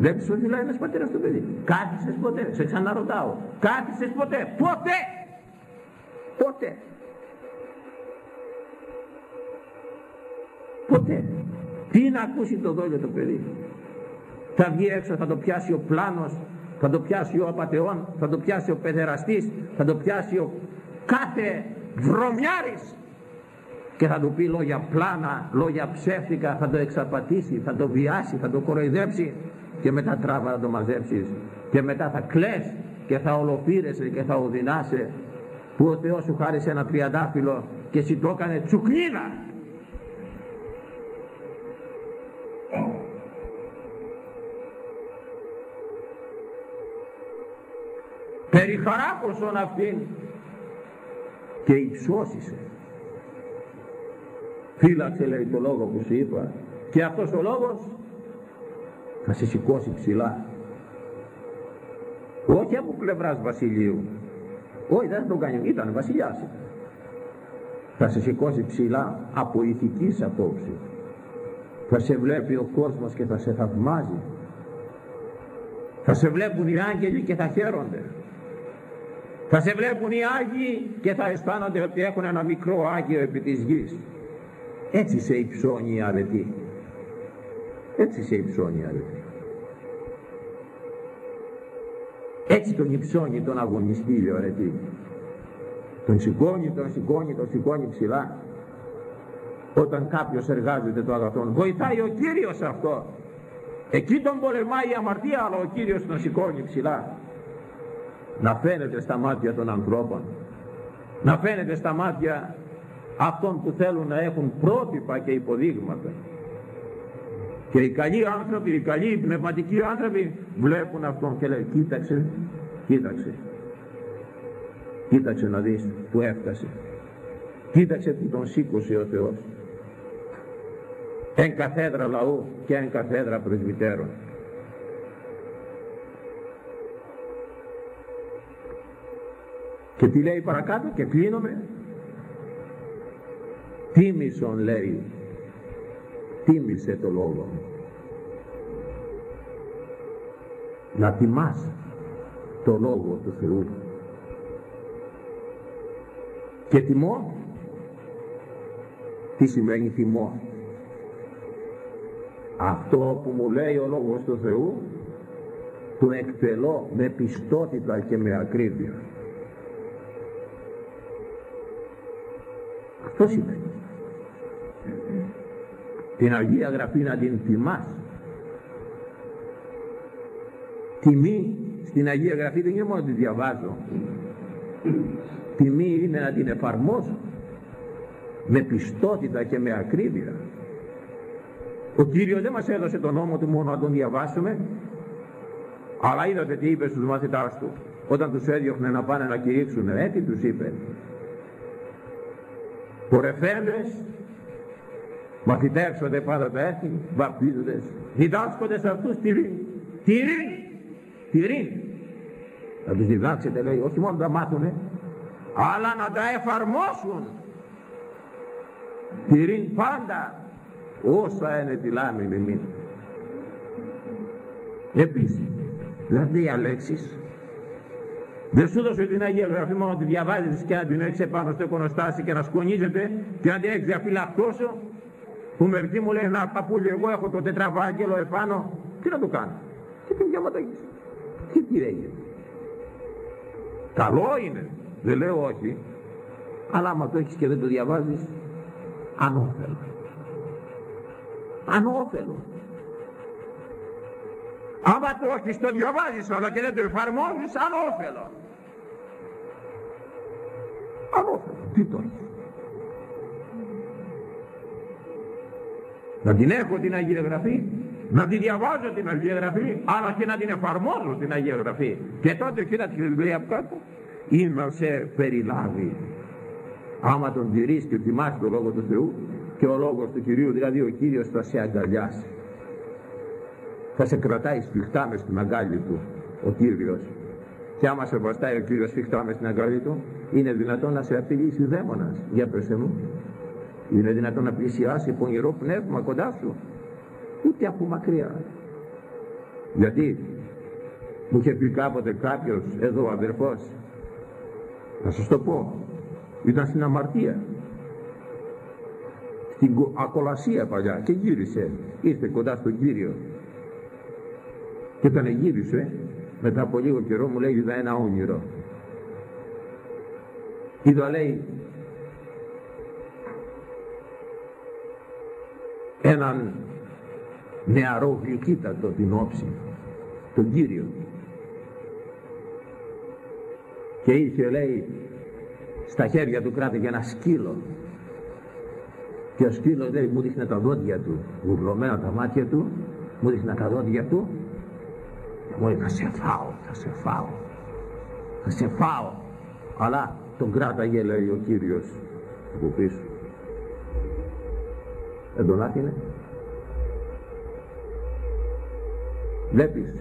Βλέπεις ότι μιλάει ένας πατέρας στο παιδί. Κάθισες ποτέ, σε ξαναρωτάω. Κάθισες ποτέ, ποτέ. Ποτέ. Ποτέ. Τι να ακούσει το δόλιο το παιδί. Θα βγει έξω, θα το πιάσει ο πλάνος, θα το πιάσει ο απατεών, θα το πιάσει ο παιδεραστής, θα το πιάσει ο κάθε βρωμιάρης. Και θα του πει λόγια πλάνα, λόγια ψεύτικα, θα το εξαπατήσει, θα το βιάσει, θα το κοροϊδέψει. Και μετά τράβα να το μαζέψεις. Και μετά θα κλαις και θα ολοφύρεσαι και θα οδυνάσαι. Που ο Θεός σου χάρισε ένα τριαντάφυλλο και εσύ το έκανε τσουκνίδα περιχαράκωσον αυτήν και υψώσισε. Φύλαξε λέει το λόγο που σου είπα. Και αυτός ο λόγος θα σε σηκώσει ψηλά. Όχι από πλευράς βασιλείου. Όχι δεν θα τον κάνει. Ήταν βασιλιάς. Θα σε σηκώσει ψηλά από ηθικής απόψης. Θα σε βλέπει ο κόσμος και θα σε θαυμάζει. Θα σε βλέπουν οι άγγελοι και θα χαίρονται θα σε βλέπουν οι Άγιοι και θα αισθάνονται ότι έχουν ένα μικρό Άγιο επί της γης έτσι σε υψώνει η αρετή. Έτσι σε υψώνει η αρετή. Έτσι τον υψώνει τον αγωνιστή η αρετή. Τον σηκώνει, τον σηκώνει, τον σηκώνει ψηλά. Όταν κάποιος εργάζεται το αγαθόν. Βοηθάει ο Κύριος αυτό. Εκεί τον πολεμάει η αμαρτία αλλά ο Κύριος τον σηκώνει ψηλά. Να φαίνεται στα μάτια των ανθρώπων. Να φαίνεται στα μάτια αυτών που θέλουν να έχουν πρότυπα και υποδείγματα. Και οι καλοί άνθρωποι, οι καλοί πνευματικοί άνθρωποι βλέπουν αυτόν και λένε κοίταξε, κοίταξε. Κοίταξε να δεις που έφτασε. Κοίταξε που τον σήκωσε ο Θεός. Εν καθέδρα λαού και εν καθέδρα πρεσβυτέρων. Και τι λέει παρακάτω και κλείνομαι. Τίμησον λέει τίμησε το λόγο να τιμάς το λόγο του Θεού. Και τιμώ. Τι σημαίνει τιμώ; Αυτό που μου λέει ο λόγος του Θεού το εκτελώ με πιστότητα και με ακρίβεια αυτό σημαίνει την Αγία Γραφή να την τιμάς τιμή στην Αγία Γραφή δεν είναι μόνο να τη διαβάζω. Τιμή είναι να την εφαρμόσω. Με πιστότητα και με ακρίβεια. Ο Κύριος δεν μας έδωσε τον νόμο του μόνο να τον διαβάσουμε. Αλλά είδατε τι είπε στους μαθητάς του. Όταν τους έδιωχνε να πάνε να κηρύξουν ε, τι τους είπε πορεφέντες μαθητεύσονται πάντα τα έθνη, βαπτίζονται, διδάσκονται σε αυτούς τη ειρήνη. Τη ειρήνη. Τη ειρήνη. Να τους διδάξετε λέει, όχι μόνο να τα μάθουνε, αλλά να τα εφαρμόσουν. Τη ειρήνη πάντα, όσα είναι τη λάμη με μήνυ. Επίσης, δηλαδή οι αλέξεις, δεν σου δώσω την Αγία Γραφή μόνο να τη διαβάζεις και να την έχεις επάνω στο εικονοστάσι και να σκονίζεται και να την έχεις διαφυλακτώσω. Που μερικοί μου λέει να παππούλι εγώ έχω το τετραβάγγελο επάνω τι να το κάνω. Και την διαματαγείς τι τι έγινε καλό είναι. Δεν λέω όχι. Αλλά άμα το έχεις και δεν το διαβάζεις ανώφελο. Ανώφελο. Άμα το έχεις το διαβάζεις αλλά και δεν το εφαρμόζεις ανώφελο ανώφελο τι το έχεις να την έχω την Αγία Γραφή να τη διαβάζω την Αγία Γραφή αλλά και να την εφαρμόζω την Αγία Γραφή. Και τότε κοίτα τη βιβλία από κάτω ή να σε περιλάβει άμα τον τηρείς και τιμάς τον Λόγο του Θεού και ο Λόγος του Κυρίου δηλαδή ο Κύριος θα σε αγκαλιάσει. Θα σε κρατάει σφιχτά μες στην αγκάλη του ο Κύριος και άμα σε βαστάει ο Κύριος σφιχτά μες στην αγκάλη του. Είναι δυνατόν να σε απειλήσει δαίμονας. Για πέσε μου. Είναι δυνατόν να πλησιάσει πονηρό πνεύμα κοντά σου. Ούτε από μακριά. Γιατί; Μου είχε πει κάποτε κάποιος εδώ ο αδερφός. Θα σας το πω. Ήταν στην αμαρτία. Στην ακολασία παλιά. Και γύρισε. Ήρθε κοντά στον Κύριο. Και όταν γύρισε μετά από λίγο καιρό μου λέει είδα ένα όνειρο είδα λέει έναν νεαρό γλυκύτατο την όψη τον Κύριο και είχε λέει στα χέρια του κράτη για ένα σκύλο. Και ο σκύλος λέει μου δείχνε τα δόντια του γουρλωμένα τα μάτια του μου δείχνε τα δόντια του και μου λέει θα σε φάω θα σε φάω θα σε φάω αλλά τον κράταγε λέει ο Κύριος από πίσω δεν τον άφηνε βλέπεις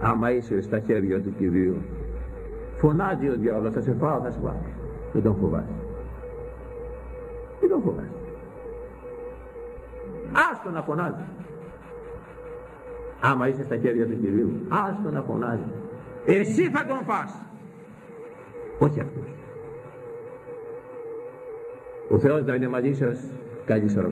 άμα είσαι στα χέρια του Κυρίου φωνάζει ο διάολος θα σε φάω θα σε φάω δεν τον φοβάσαι δεν τον φοβάσαι άστο να φωνάζει άμα είσαι στα χέρια του Κυρίου άστο να φωνάζει. Εσύ θα τον φας. Όχι αυτός. Ο Θεός να είναι μαζί σας. Καλή σας